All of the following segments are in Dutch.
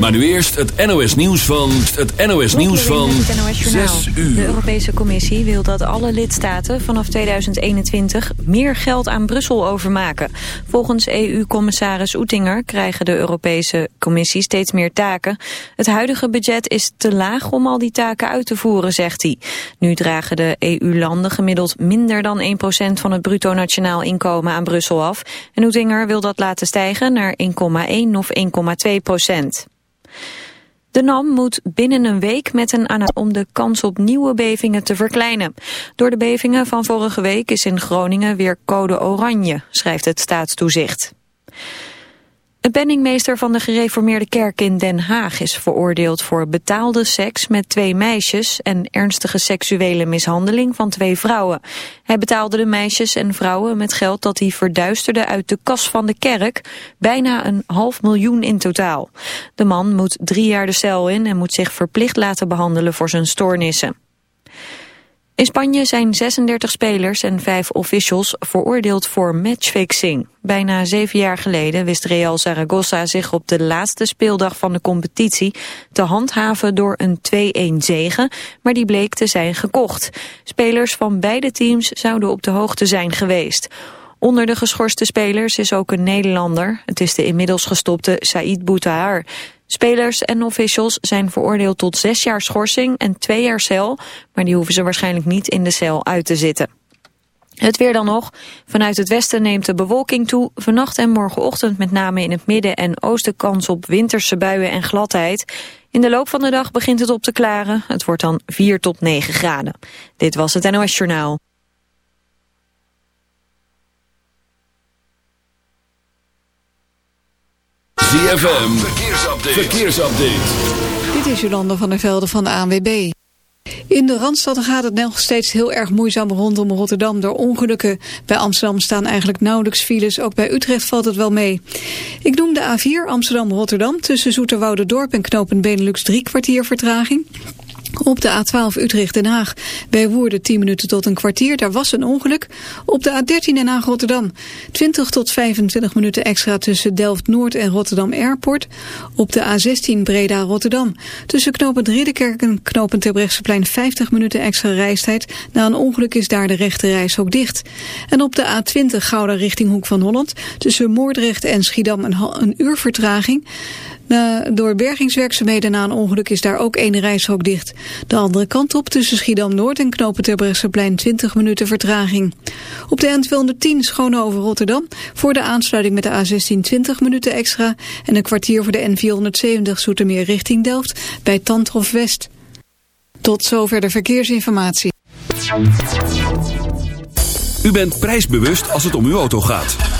Maar nu eerst het NOS nieuws van het NOS nieuws van 6 uur. De Europese Commissie wil dat alle lidstaten vanaf 2021 meer geld aan Brussel overmaken. Volgens EU-commissaris Oettinger krijgen de Europese Commissie steeds meer taken. Het huidige budget is te laag om al die taken uit te voeren, zegt hij. Nu dragen de EU-landen gemiddeld minder dan 1% van het bruto nationaal inkomen aan Brussel af. En Oettinger wil dat laten stijgen naar 1,1 of 1,2 procent. De NAM moet binnen een week met een aan om de kans op nieuwe bevingen te verkleinen. Door de bevingen van vorige week is in Groningen weer code oranje, schrijft het staatstoezicht. Een penningmeester van de gereformeerde kerk in Den Haag is veroordeeld voor betaalde seks met twee meisjes en ernstige seksuele mishandeling van twee vrouwen. Hij betaalde de meisjes en vrouwen met geld dat hij verduisterde uit de kas van de kerk, bijna een half miljoen in totaal. De man moet drie jaar de cel in en moet zich verplicht laten behandelen voor zijn stoornissen. In Spanje zijn 36 spelers en 5 officials veroordeeld voor matchfixing. Bijna zeven jaar geleden wist Real Zaragoza zich op de laatste speeldag van de competitie te handhaven door een 2-1 zegen, maar die bleek te zijn gekocht. Spelers van beide teams zouden op de hoogte zijn geweest. Onder de geschorste spelers is ook een Nederlander. Het is de inmiddels gestopte Said Boutahar. Spelers en officials zijn veroordeeld tot zes jaar schorsing en twee jaar cel, maar die hoeven ze waarschijnlijk niet in de cel uit te zitten. Het weer dan nog. Vanuit het westen neemt de bewolking toe. Vannacht en morgenochtend met name in het midden en oosten kans op winterse buien en gladheid. In de loop van de dag begint het op te klaren. Het wordt dan 4 tot 9 graden. Dit was het NOS Journaal. ZFM, verkeersupdate. verkeersupdate. Dit is Jolanda van der Velde van de ANWB. In de Randstad gaat het nog steeds heel erg moeizaam rondom Rotterdam door ongelukken. Bij Amsterdam staan eigenlijk nauwelijks files, ook bij Utrecht valt het wel mee. Ik noem de A4 Amsterdam-Rotterdam tussen Zoeterwoude-dorp en knopen Benelux drie kwartier vertraging. Op de A12 Utrecht-Den Haag bij Woerden 10 minuten tot een kwartier. Daar was een ongeluk. Op de A13 Den Haag-Rotterdam 20 tot 25 minuten extra tussen Delft-Noord en Rotterdam Airport. Op de A16 Breda-Rotterdam tussen knooppunt Ridderkerk en knooppunt Terbrechtseplein 50 minuten extra reistijd. Na een ongeluk is daar de rechte reis ook dicht. En op de A20 Gouda richting Hoek van Holland tussen Moordrecht en Schiedam een, een uur vertraging. Na, door bergingswerkzaamheden na een ongeluk is daar ook één reishok dicht. De andere kant op tussen Schiedam-Noord en Knopen Terbrechtseplein 20 minuten vertraging. Op de N210 Schoonhoven Rotterdam voor de aansluiting met de A16 20 minuten extra... en een kwartier voor de N470 Zoetermeer richting Delft bij Tandhof West. Tot zover de verkeersinformatie. U bent prijsbewust als het om uw auto gaat.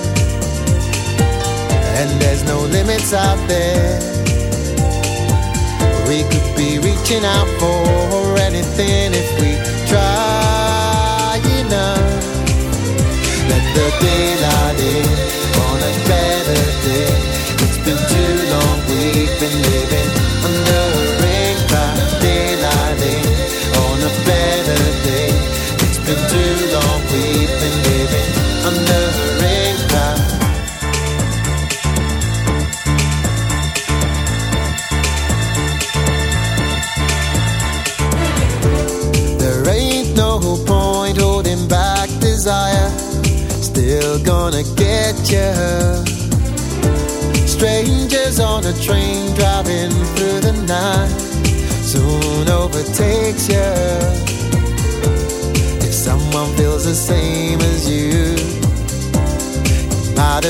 There's no limits out there. We could be reaching out for anything if we try enough. Let the daylight in on a better day. It's been too long, we've been living under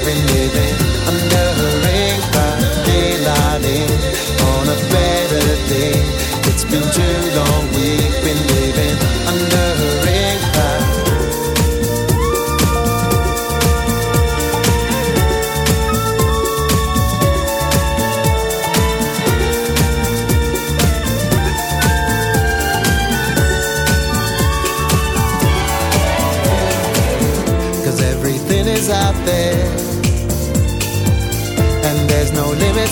every minute.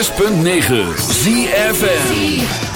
106.9 ZFN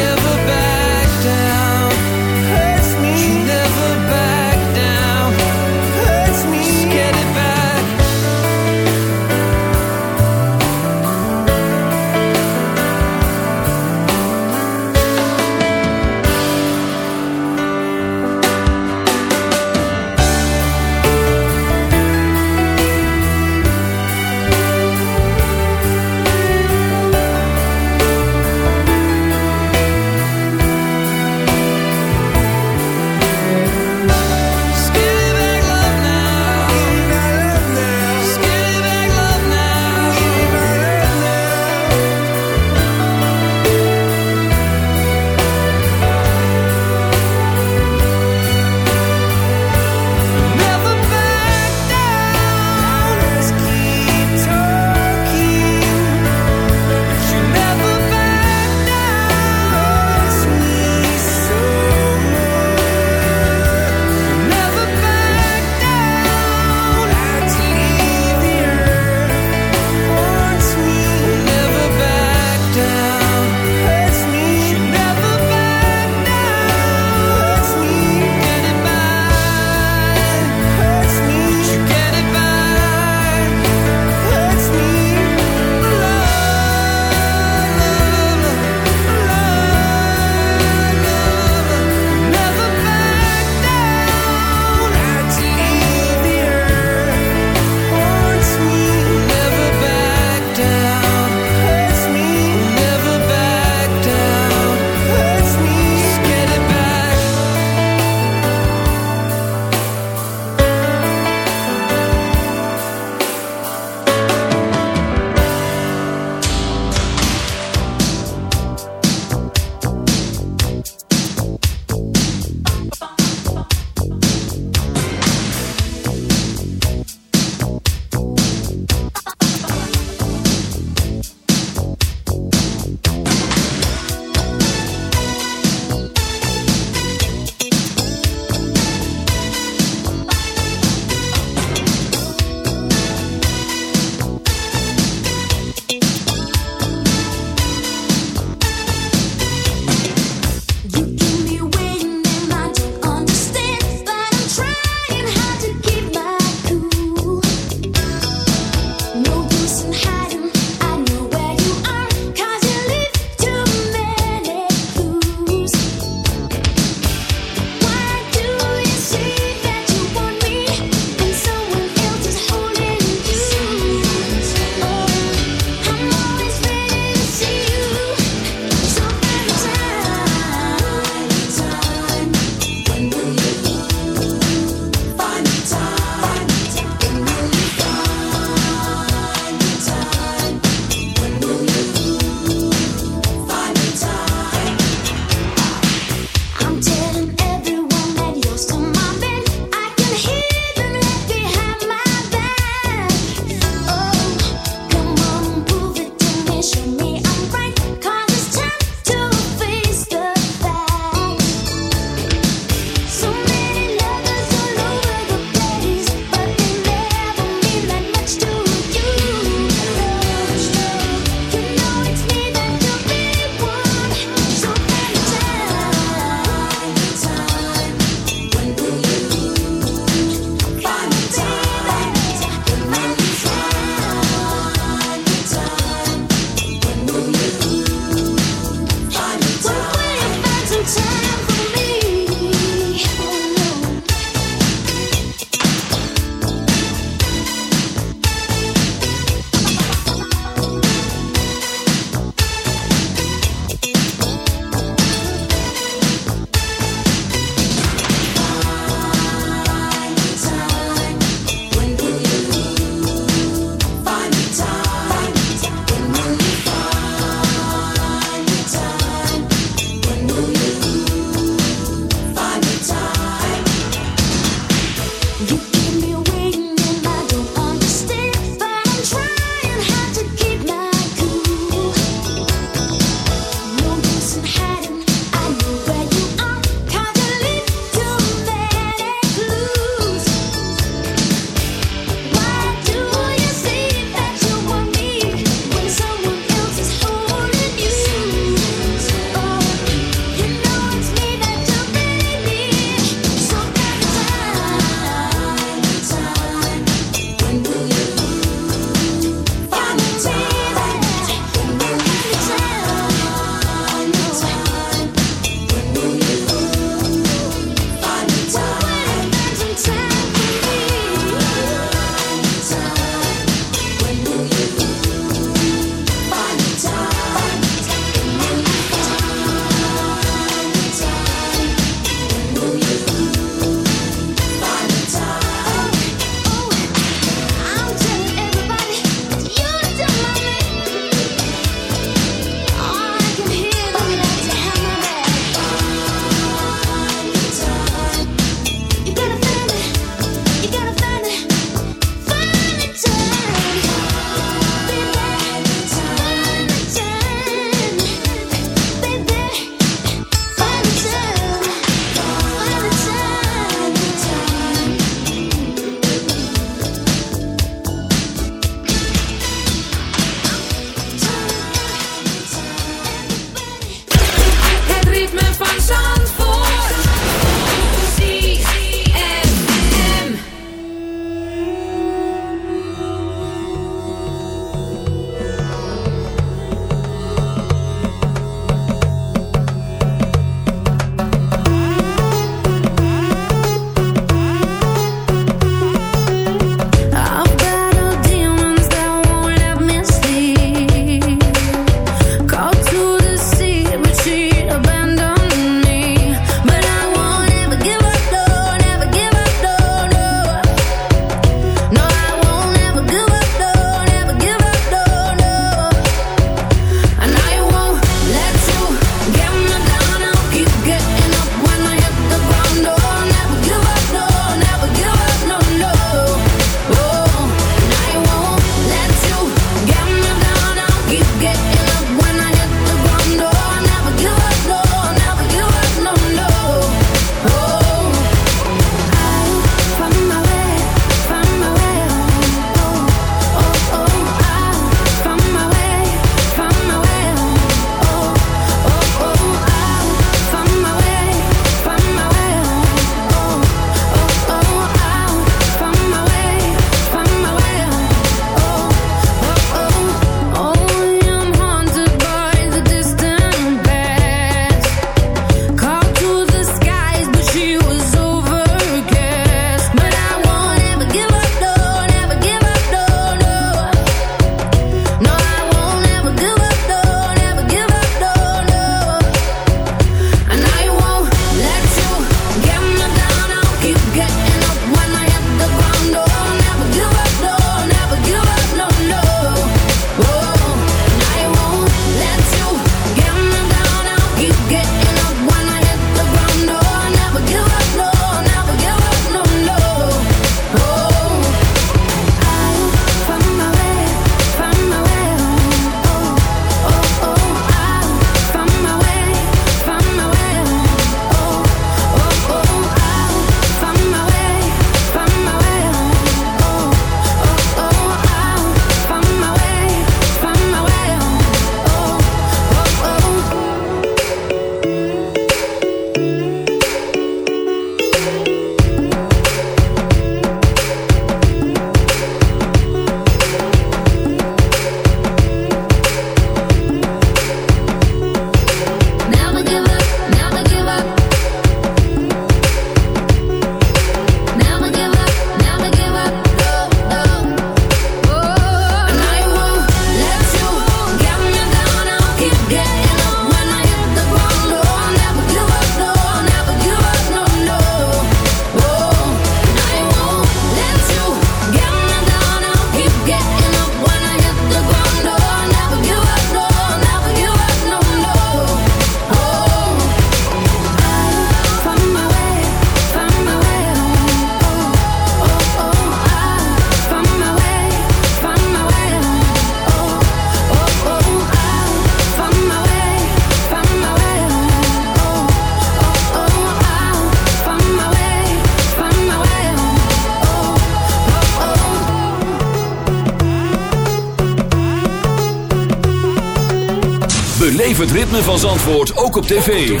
Antwoord ook op tv.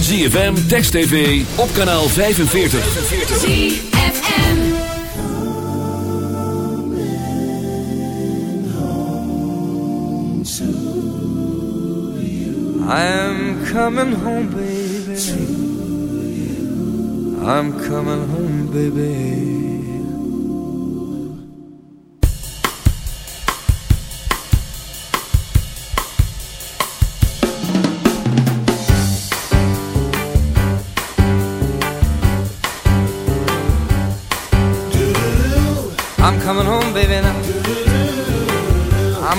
ZFM, Text TV, op kanaal 45. ZFM I'm coming home, baby. I'm coming home, baby.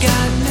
got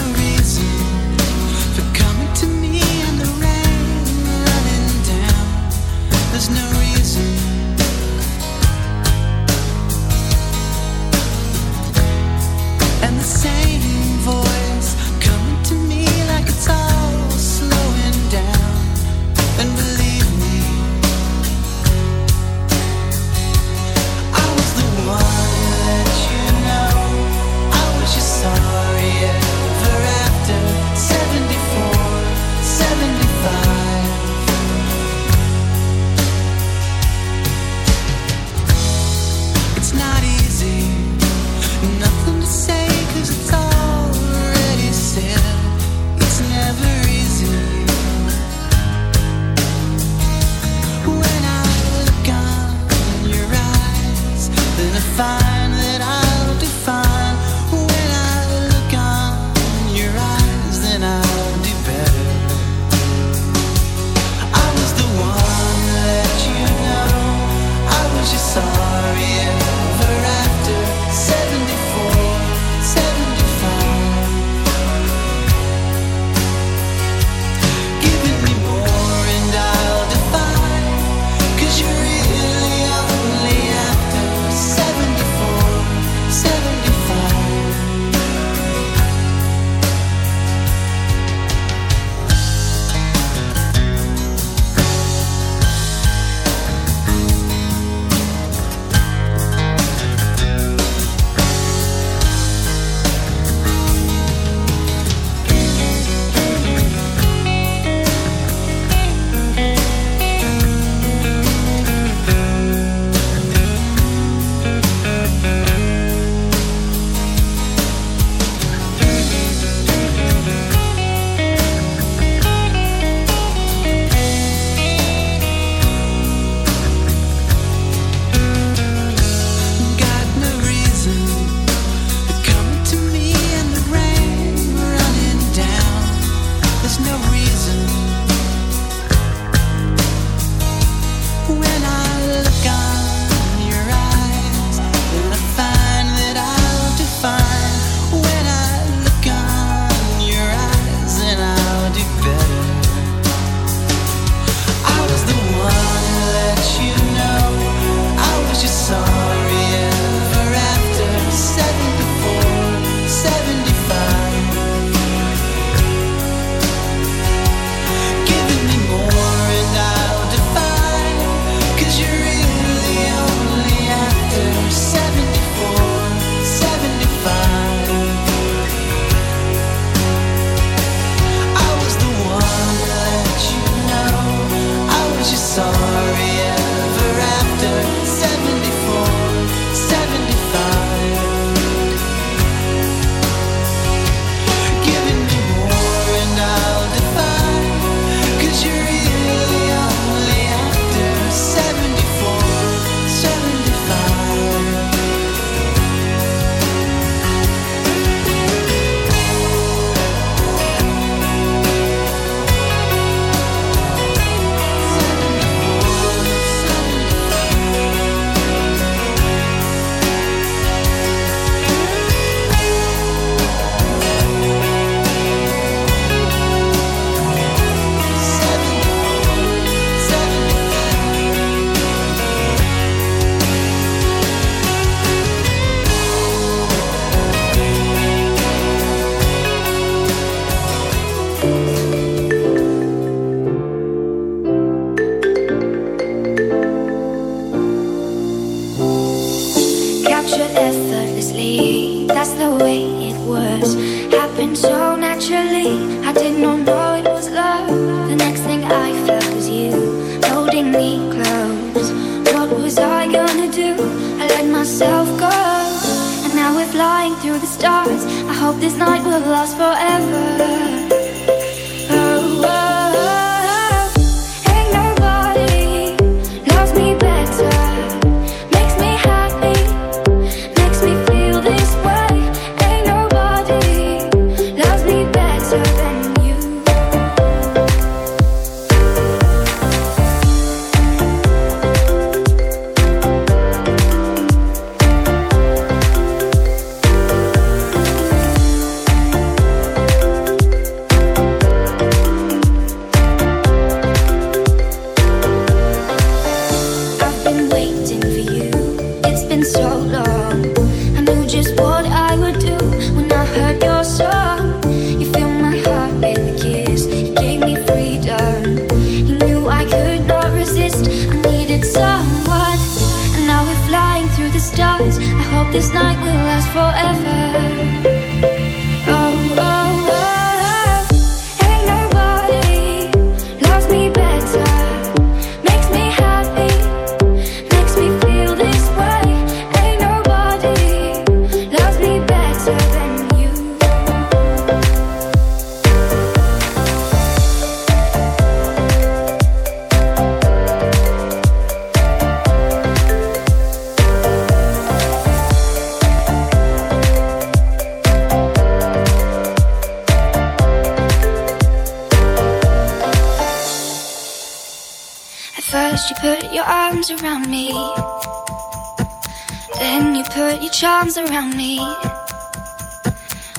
arms around me.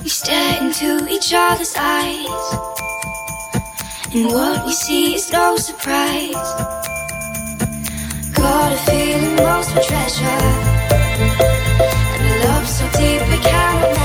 We stare into each other's eyes. And what we see is no surprise. Got a feeling most for treasure. And a love so deep we can't imagine.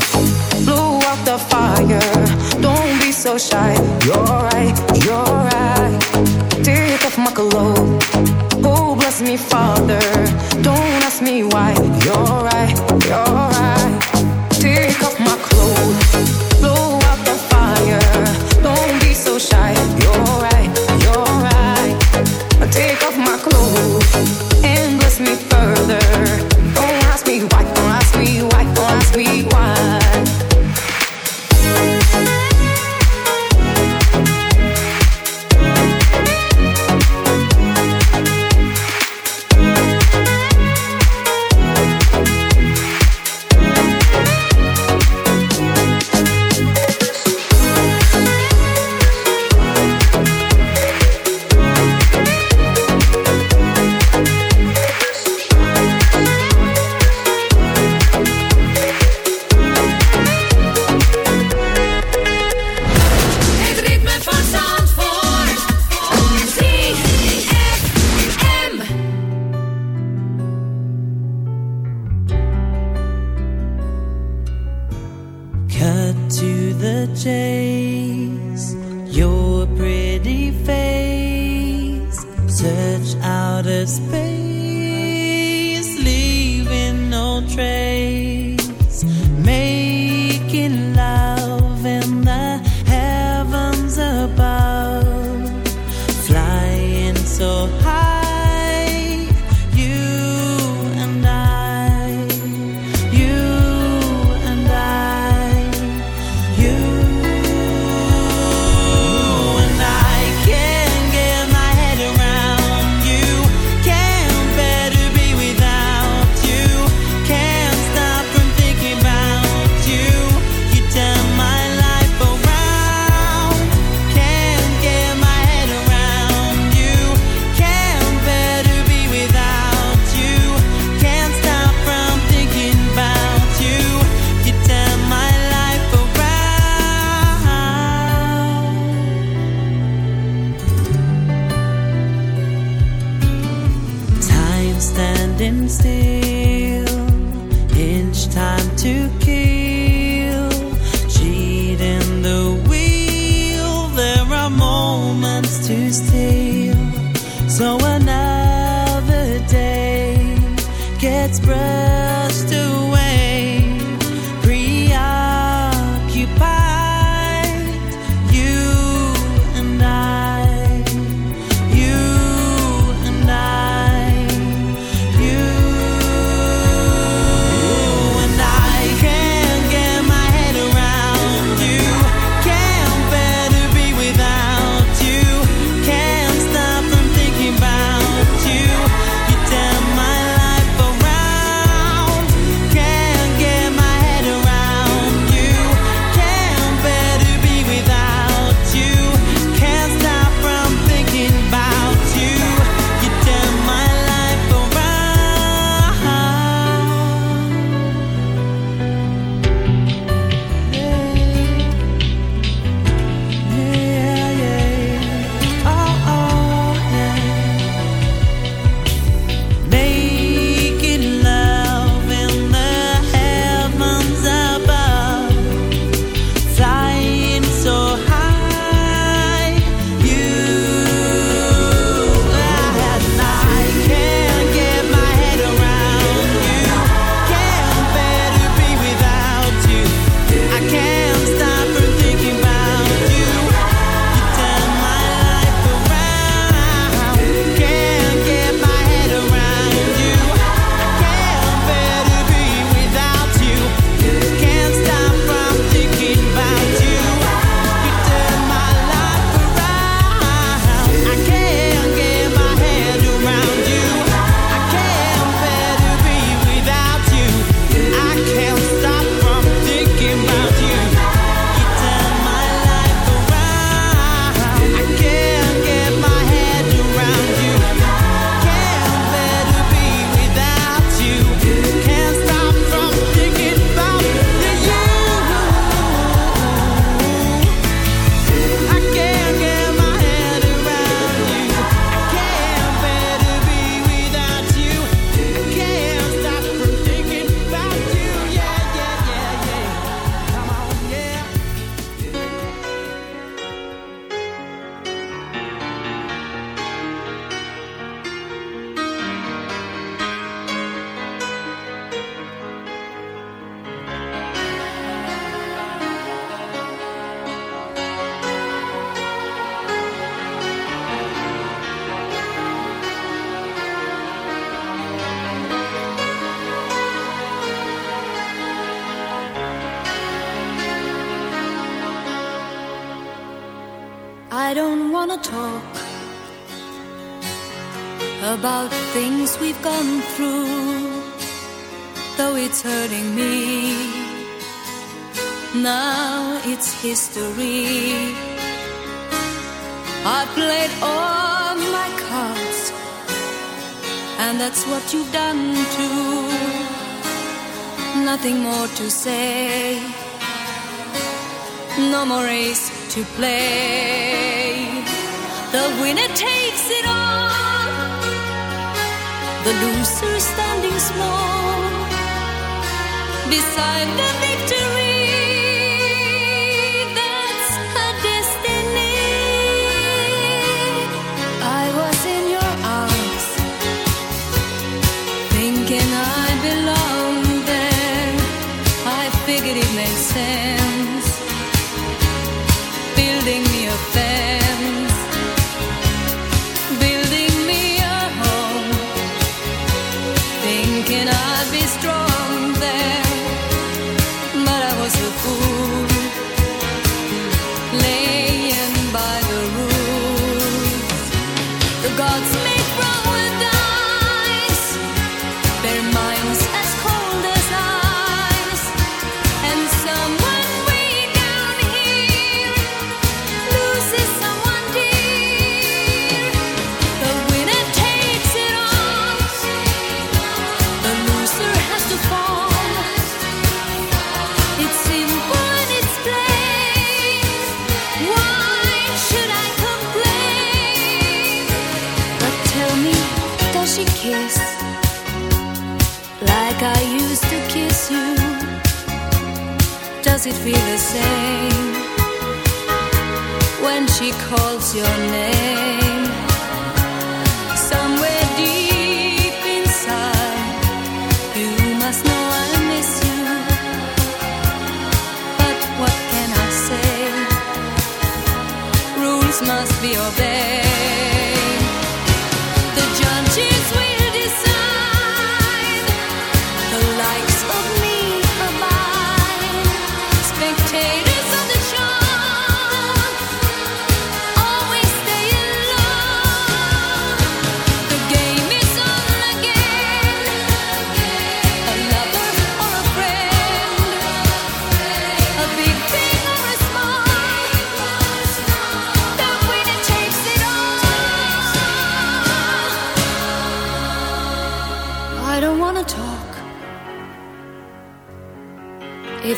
and that's what you've done too. Nothing more to say, no more race to play. The winner takes it all, the loser standing small beside the victory. said must be obeyed. The judges will